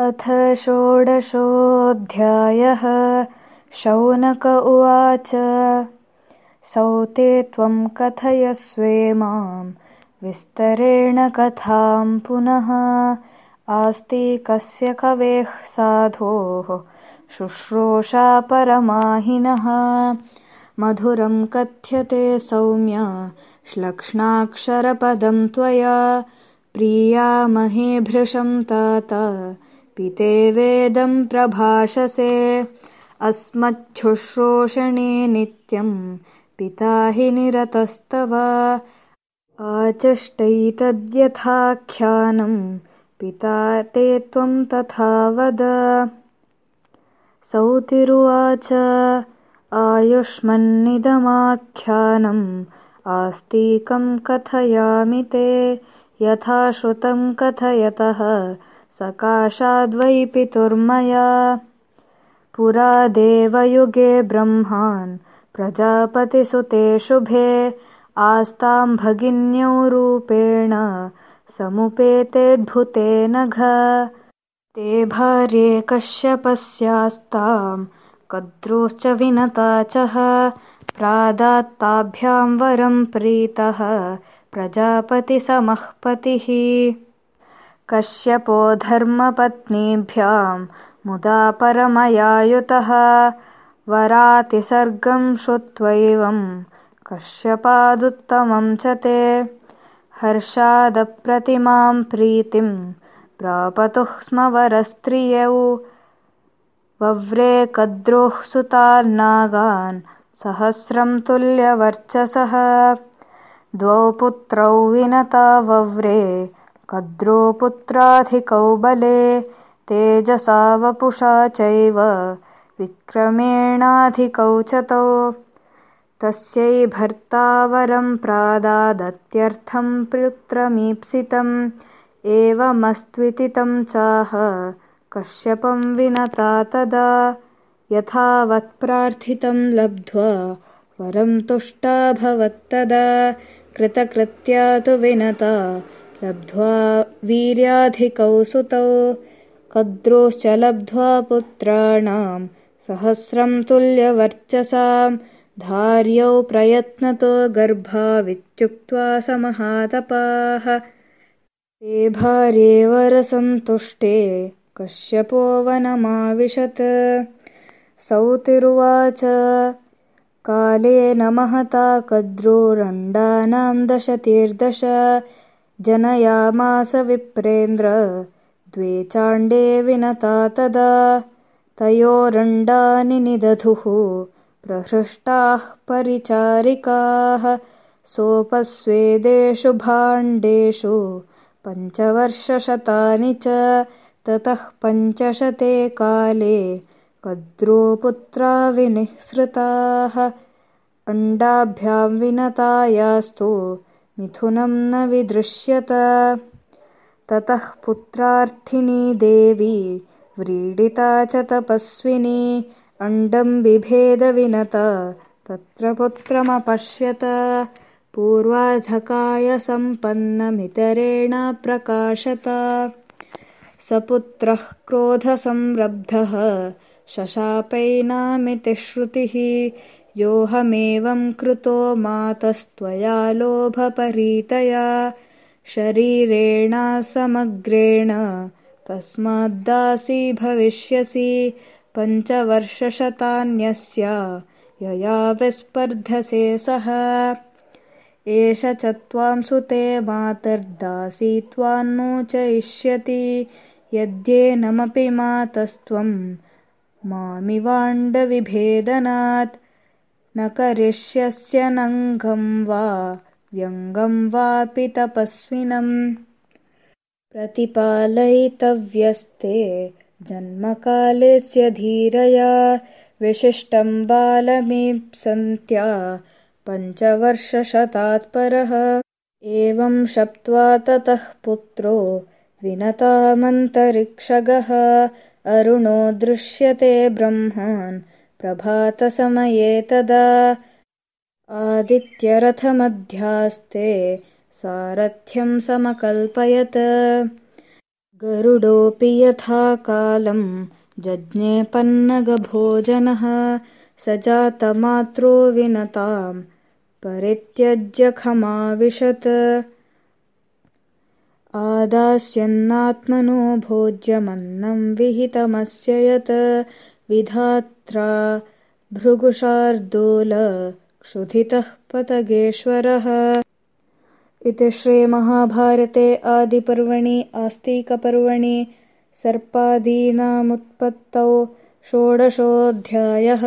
अथ षोडशोऽध्यायः। शौनक उवाच सौते त्वं कथयस्वे मां विस्तरेण कथां पुनः आस्तिकस्य कवेः साधोः शुश्रूषा परमाहिनः। मधुरं कथ्यते सौम्य श्लक्ष्णाक्षरपदं त्वया प्रीयामहे भृशं तात पिते वेदं प्रभाषसे। अस्मच्छुश्रोषणे नित्यं पिता हि निरतस्तव। आचष्टैतद्यथाख्यानं पिता ते त्वं तथा वद सौतिरुवाच आयुष्मन्निदमाख्यानम् आस्तिकं कथयामि ते यथा श्रुतं कथयतः सकाशाद्वै पितुर्मया पुरा देवयुगे ब्रह्मान् प्रजापतिसुते शुभे आस्तां भगिन्यौ रूपेण समुपेतेऽद्भुते नघ ते भार्ये कश्यपस्यास्तां कद्रोश्च विनता च प्रादात्ताभ्यां वरं प्रीतः प्रजापतिसमः पतिः कश्यपो धर्मपत्नीभ्यां मुदा परमयायुतः वरातिसर्गं श्रुत्वैवं कश्यपादुत्तमं च ते हर्षादप्रतिमां प्रीतिं प्रापतुः स्म वरस्त्रियौ वव्रे कद्रोः सुतान्नागान् सहस्रं तुल्यवर्चसः। द्वौ पुत्रौ विनता वव्रे कद्रो पुत्राधिकौ बले तेजसा वपुषा चैव विक्रमेणाधिकौ च तौ। तस्यै भर्ता वरं प्रादादत्यर्थं पुत्रमीप्सितम् एवमस्त्विति तं चाह कश्यपं विनता तदा। यथावत्प्रार्थितं लब्ध्वा वरं तुष्टाभवत्तदा कृतकृत्या तु विनता लब्ध्वा वीर्याधिकौ सुतौ कद्रोश्च लब्ध्वा पुत्राणां सहस्रं तुल्यवर्चसां धार्यौ प्रयत्नतो गर्भावित्युक्त्वा समहातपाः। ते भार्ये वरसन्तुष्टे कश्यपो वनमाविशत्। सौतिरुवाच कालेन महता कद्रोरण्डानां दशतीर्दश जनयामास विप्रेन्द्र द्वे चाण्डे विनता तदा तयोरण्डानि निदधुः प्रहृष्टाः परिचारिकाः सोपस्वेदेषु भाण्डेषु पञ्चवर्षशतानि च ततः पञ्चशते काले कद्रोपुत्रा विनिःसृताः अण्डाभ्यां विनतायास्तु मिथुनं न विदृश्यत। ततः पुत्रार्थिनी देवी व्रीडिता च तपस्विनी अण्डं बिभेदविनता तत्र पुत्रमपश्यत। पूर्वाधकायसम्पन्नमितरेण प्रकाशत। स पुत्रः क्रोधसंरब्धः शशापैनामिति श्रुतिः। योऽहमेवं कृतो मातस्त्वया लोभपरीतया। शरीरेण समग्रेण तस्माद्दासी भविष्यसि। पञ्चवर्षशतान्यस्य यया विस्पर्धसे सः। एष च त्वां सुते मातर्दासी त्वान्मोचयिष्यति। यद्येनमपि मातस्त्वं मामिवाण्डविभेदनात्। न करिष्यस्य नङ्गं वा व्यङ्गं वापि तपस्विनम्। प्रतिपालयितव्यस्ते जन्मकालेस्य धीरया विशिष्टं बालमीप्सन्त्या पञ्चवर्षशतात्परः एवं शप्त्वा ततः पुत्रो विनतामन्तरिक्षगः। अरुणो दृश्यते ब्रह्मान्। प्रभातसमये तदा आदित्यरथमध्यास्ते सारथ्यं समकल्पयत्। गरुडोऽपि यथा कालम् जज्ञे पन्नगभोजनः। स परित्यज्य खमाविशत् आदास्यन्नात्मनो भोज्यमन्नं विहितमस्य यत्। विधात्रा क्षुधितः पतगेश्वरः। इति श्रीमहाभारते आदिपर्वणि आस्तिकपर्वणि सर्पादीनामुत्पत्तौ षोडशोऽध्यायः